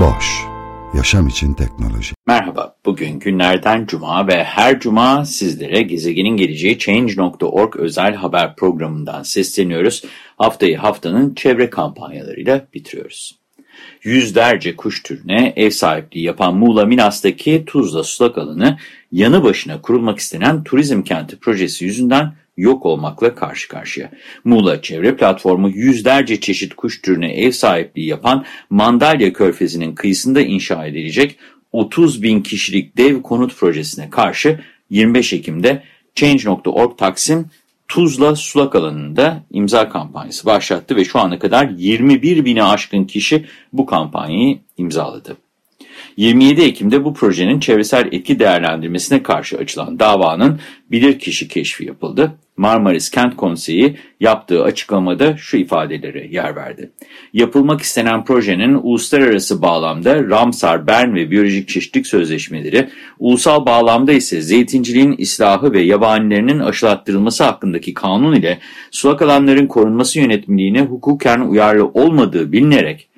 Boş, yaşam için teknoloji. Merhaba, bugün günlerden cuma ve her cuma sizlere gezegenin geleceği Change.org özel haber programından sesleniyoruz. Haftayı haftanın çevre kampanyalarıyla bitiriyoruz. Yüzlerce kuş türüne ev sahipliği yapan Muğla Minas'taki Tuzla Sulak Alanı yanı başına kurulmak istenen turizm kenti projesi yüzünden yok olmakla karşı karşıya. Muğla Çevre Platformu yüzlerce çeşit kuş türüne ev sahipliği yapan Mandalya Körfezi'nin kıyısında inşa edilecek 30 bin kişilik dev konut projesine karşı 25 Ekim'de Change.org Taksim Tuzla sulak alanında imza kampanyası başlattı ve şu ana kadar 21 bine aşkın kişi bu kampanyayı imzaladı. 27 Ekim'de bu projenin çevresel etki değerlendirmesine karşı açılan davanın bilirkişi keşfi yapıldı. Marmaris Kent Konseyi yaptığı açıklamada şu ifadeleri yer verdi. Yapılmak istenen projenin uluslararası bağlamda Ramsar, Bern ve Biyolojik Çeşitlilik Sözleşmeleri, ulusal bağlamda ise zeytinciliğin islahı ve yabanilerinin aşılattırılması hakkındaki kanun ile sulak alanların korunması yönetmeliğine hukuken uyarlı olmadığı bilinerek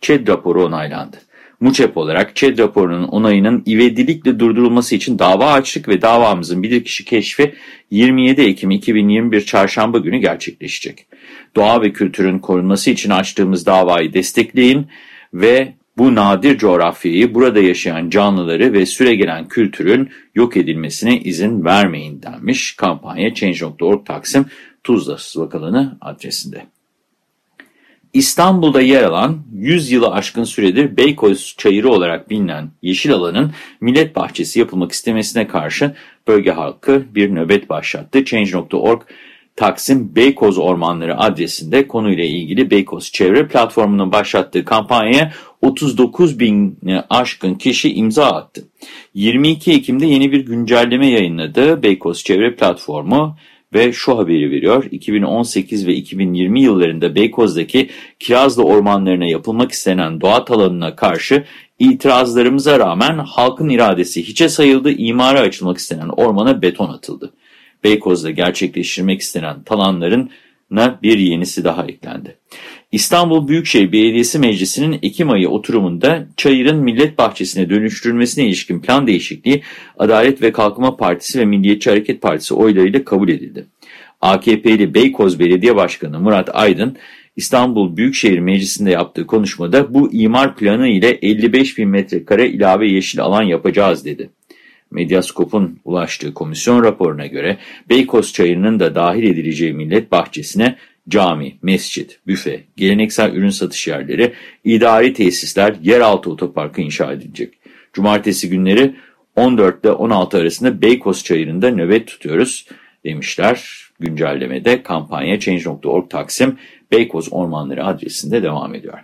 ÇED raporu onaylandı. MUÇEP olarak ÇED raporunun onayının ivedilikle durdurulması için dava açtık ve davamızın bilirkişi keşfi 27 Ekim 2021 Çarşamba günü gerçekleşecek. Doğa ve kültürün korunması için açtığımız davayı destekleyin ve bu nadir coğrafyayı, burada yaşayan canlıları ve süregelen kültürün yok edilmesine izin vermeyin denmiş kampanya Change.org Taksim Tuzla Vakalanı adresinde. İstanbul'da yer alan 100 yılı aşkın süredir Beykoz Çayırı olarak bilinen yeşil alanın millet bahçesi yapılmak istemesine karşı bölge halkı bir nöbet başlattı. Change.org Taksim Beykoz Ormanları adresinde konuyla ilgili Beykoz Çevre Platformu'nun başlattığı kampanyaya 39 bin aşkın kişi imza attı. 22 Ekim'de yeni bir güncelleme yayınladı Beykoz Çevre Platformu ve şu haberi veriyor. 2018 ve 2020 yıllarında Beykoz'daki Kirazlı ormanlarına yapılmak istenen doğa alanına karşı itirazlarımıza rağmen halkın iradesi hiçe sayıldı, imara açılmak istenen ormana beton atıldı. Beykoz'da gerçekleştirmek istenen talanların bir yenisi daha eklendi. İstanbul Büyükşehir Belediyesi Meclisi'nin Ekim ayı oturumunda Çayır'ın millet bahçesine dönüştürülmesine ilişkin plan değişikliği Adalet ve Kalkınma Partisi ve Milliyetçi Hareket Partisi oylarıyla kabul edildi. AKP'li Beykoz Belediye Başkanı Murat Aydın, İstanbul Büyükşehir Meclisi'nde yaptığı konuşmada bu imar planı ile 55 bin metrekare ilave yeşil alan yapacağız dedi. Medyaskop'un ulaştığı komisyon raporuna göre Beykoz Çayırı'nın da dahil edileceği millet bahçesine cami, mescit, büfe, geleneksel ürün satış yerleri, idari tesisler, yeraltı otoparkı inşa edilecek. Cumartesi günleri 14 ile 16 arasında Beykoz Çayırı'nda nöbet tutuyoruz demişler. Güncellemede kampanya Change.org Taksim Beykoz Ormanları adresinde devam ediyor.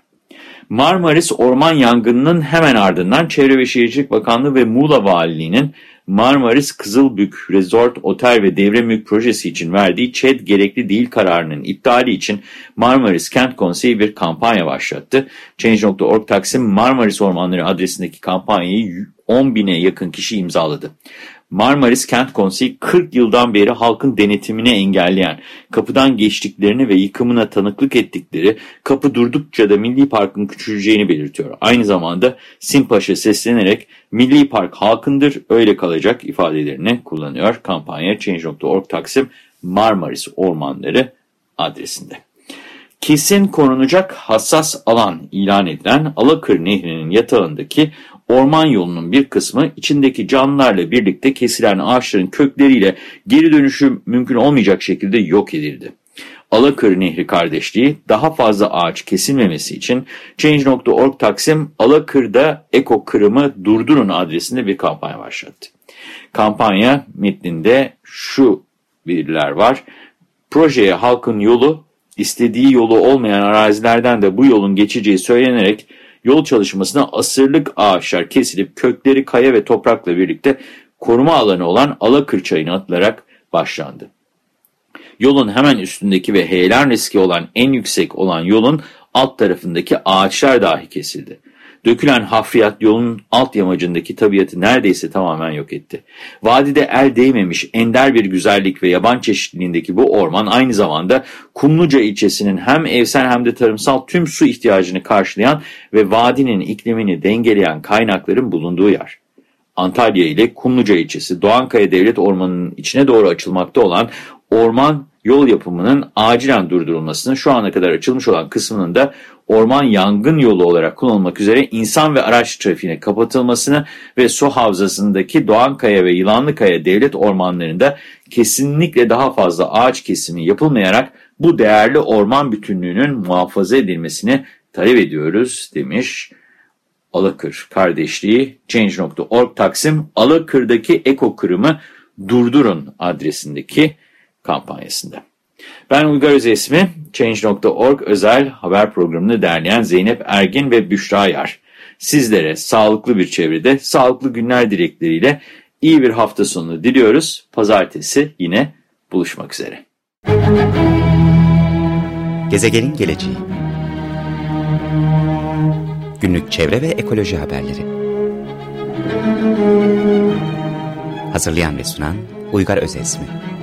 Marmaris orman yangınının hemen ardından Çevre ve Şehircilik Bakanlığı ve Muğla Valiliği'nin Marmaris Kızılbük Resort Otel ve Devre Mülk Projesi için verdiği ÇED gerekli değil kararının iptali için Marmaris Kent Konseyi bir kampanya başlattı. Change.org Taksim Marmaris Ormanları adresindeki kampanyayı 10 bine yakın kişi imzaladı. Marmaris Kent Konseyi 40 yıldan beri halkın denetimini engelleyen, kapıdan geçtiklerini ve yıkımına tanıklık ettikleri, kapı durdukça da Milli Park'ın küçüleceğini belirtiyor. Aynı zamanda Simpaş'a seslenerek Milli Park halkındır, öyle kalacak ifadelerini kullanıyor. Kampanya Change.org Taksim Marmaris Ormanları adresinde. Kesin korunacak hassas alan ilan edilen Alakır Nehri'nin yatağındaki orman yolunun bir kısmı içindeki canlılarla birlikte kesilen ağaçların kökleriyle geri dönüşü mümkün olmayacak şekilde yok edildi. Alakır Nehri kardeşliği daha fazla ağaç kesilmemesi için Change.org Taksim Alakır'da eko kırımı durdurun adresinde bir kampanya başlattı. Kampanya metninde şu bilgiler var. Projeye halkın yolu istediği yolu olmayan arazilerden de bu yolun geçeceği söylenerek yol çalışmasına asırlık ağaçlar kesilip kökleri kaya ve toprakla birlikte koruma alanı olan Alakır Çayı'na atılarak başlandı. Yolun hemen üstündeki ve heyelan riski olan en yüksek olan yolun alt tarafındaki ağaçlar dahi kesildi. Dökülen hafriyat yolun alt yamacındaki tabiatı neredeyse tamamen yok etti. Vadide el değmemiş ender bir güzellik ve yaban çeşitliliğindeki bu orman aynı zamanda Kumluca ilçesinin hem evsel hem de tarımsal tüm su ihtiyacını karşılayan ve vadinin iklimini dengeleyen kaynakların bulunduğu yer. Antalya ile Kumluca ilçesi Doğankaya Devlet Ormanı'nın içine doğru açılmakta olan orman yol yapımının acilen durdurulmasını şu ana kadar açılmış olan kısmının da orman yangın yolu olarak kullanılmak üzere insan ve araç trafiğine kapatılmasını ve su havzasındaki Doğankaya ve Yılanlıkaya devlet ormanlarında kesinlikle daha fazla ağaç kesimi yapılmayarak bu değerli orman bütünlüğünün muhafaza edilmesini talep ediyoruz demiş. Alakır kardeşliği Change.org Taksim Alakır'daki eko durdurun adresindeki kampanyasında. Ben Uygar Özesmi, Change.org özel haber programını derleyen Zeynep Ergin ve Büşra Yar. Sizlere sağlıklı bir çevrede, sağlıklı günler dilekleriyle iyi bir hafta sonu diliyoruz. Pazartesi yine buluşmak üzere. Gezegenin geleceği Günlük çevre ve ekoloji haberleri Hazırlayan ve sunan Uygar Özesmi